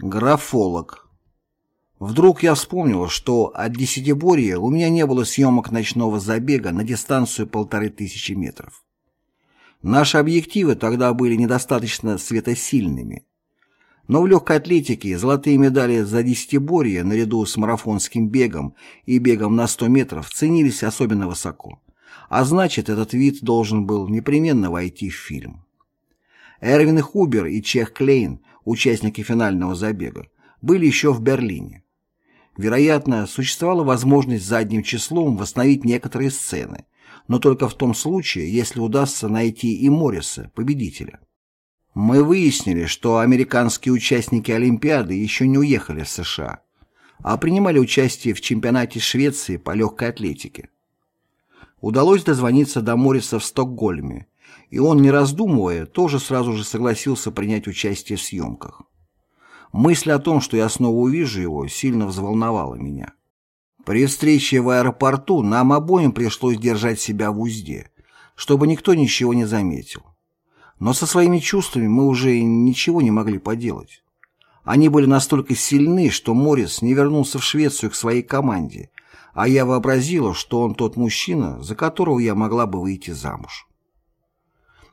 Графолог. Вдруг я вспомнил, что от Десятиборья у меня не было съемок ночного забега на дистанцию полторы тысячи метров. Наши объективы тогда были недостаточно светосильными. Но в легкой атлетике золотые медали за десятиборье наряду с марафонским бегом и бегом на 100 метров ценились особенно высоко. А значит, этот вид должен был непременно войти в фильм. Эрвин Хубер и Чех Клейн участники финального забега, были еще в Берлине. Вероятно, существовала возможность задним числом восстановить некоторые сцены, но только в том случае, если удастся найти и Морриса, победителя. Мы выяснили, что американские участники Олимпиады еще не уехали в США, а принимали участие в чемпионате Швеции по легкой атлетике. Удалось дозвониться до Морриса в Стокгольме, и он, не раздумывая, тоже сразу же согласился принять участие в съемках. Мысль о том, что я снова увижу его, сильно взволновала меня. При встрече в аэропорту нам обоим пришлось держать себя в узде, чтобы никто ничего не заметил. Но со своими чувствами мы уже ничего не могли поделать. Они были настолько сильны, что Моррис не вернулся в Швецию к своей команде, а я вообразила, что он тот мужчина, за которого я могла бы выйти замуж.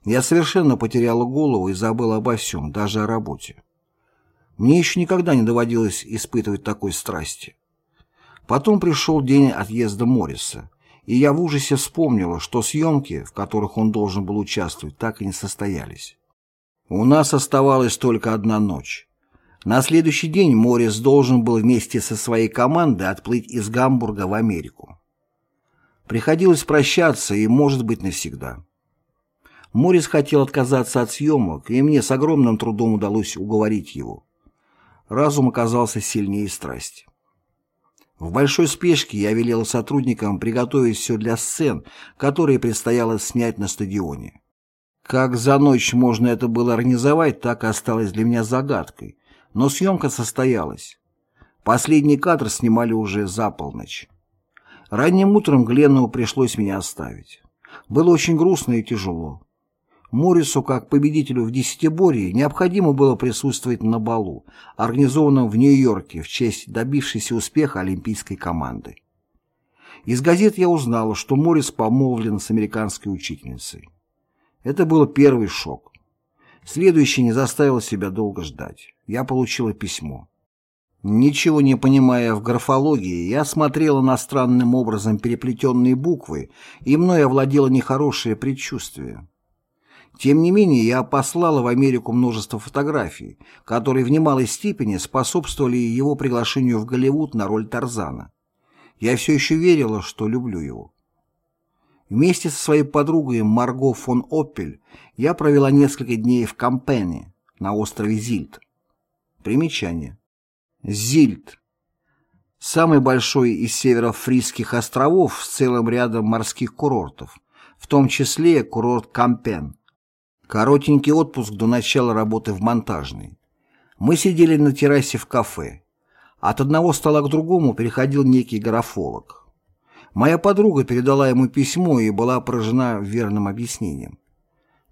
Я совершенно потеряла голову и забыла обо всем, даже о работе. Мне еще никогда не доводилось испытывать такой страсти. Потом пришел день отъезда Морриса, и я в ужасе вспомнила, что съемки, в которых он должен был участвовать, так и не состоялись. У нас оставалась только одна ночь. На следующий день Моррис должен был вместе со своей командой отплыть из Гамбурга в Америку. Приходилось прощаться и, может быть, навсегда. Морис хотел отказаться от съемок, и мне с огромным трудом удалось уговорить его. Разум оказался сильнее страсти. В большой спешке я велел сотрудникам приготовить все для сцен, которые предстояло снять на стадионе. Как за ночь можно это было организовать, так и осталось для меня загадкой, но съемка состоялась. Последний кадр снимали уже за полночь. Ранним утром Гленнову пришлось меня оставить. Было очень грустно и тяжело. Моррису, как победителю в десятиборье, необходимо было присутствовать на балу, организованном в Нью-Йорке в честь добившейся успеха олимпийской команды. Из газет я узнал, что Моррис помолвлен с американской учительницей. Это был первый шок. Следующий не заставил себя долго ждать. Я получила письмо. Ничего не понимая в графологии, я смотрела на странным образом переплетенные буквы, и мной овладело нехорошее предчувствие. Тем не менее, я послала в Америку множество фотографий, которые в немалой степени способствовали его приглашению в Голливуд на роль Тарзана. Я все еще верила, что люблю его. Вместе со своей подругой Марго фон Оппель я провела несколько дней в Кампене, на острове Зильд. Примечание. Зильд. Самый большой из северо-фрисских островов с целым рядом морских курортов, в том числе курорт Кампен. Коротенький отпуск до начала работы в монтажной. Мы сидели на террасе в кафе. От одного стола к другому переходил некий графолог. Моя подруга передала ему письмо и была поражена верным объяснением.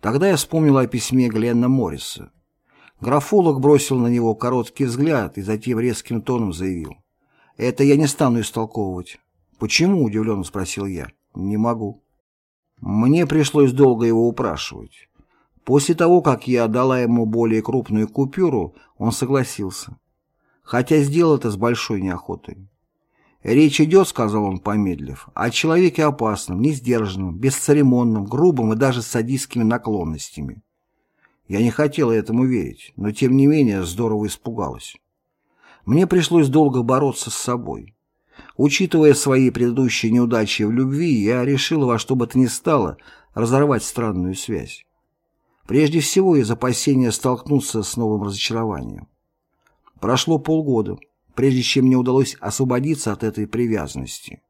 Тогда я вспомнила о письме Гленна Морриса. Графолог бросил на него короткий взгляд и затем резким тоном заявил. «Это я не стану истолковывать». «Почему?» – удивленно спросил я. «Не могу». Мне пришлось долго его упрашивать. После того, как я дала ему более крупную купюру, он согласился. Хотя сделал это с большой неохотой. «Речь идет, — сказал он, помедлив, — о человеке опасном, несдержанном, бесцеремонном, грубом и даже с садистскими наклонностями». Я не хотела этому верить, но тем не менее здорово испугалась. Мне пришлось долго бороться с собой. Учитывая свои предыдущие неудачи в любви, я решила во что бы то ни стало разорвать странную связь. Прежде всего из опасения столкнуться с новым разочарованием. Прошло полгода, прежде чем мне удалось освободиться от этой привязанности.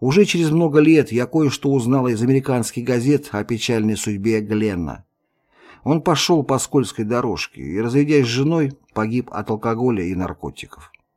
Уже через много лет я кое-что узнала из американских газет о печальной судьбе Гленна. Он пошел по скользкой дорожке и, разведясь с женой, погиб от алкоголя и наркотиков.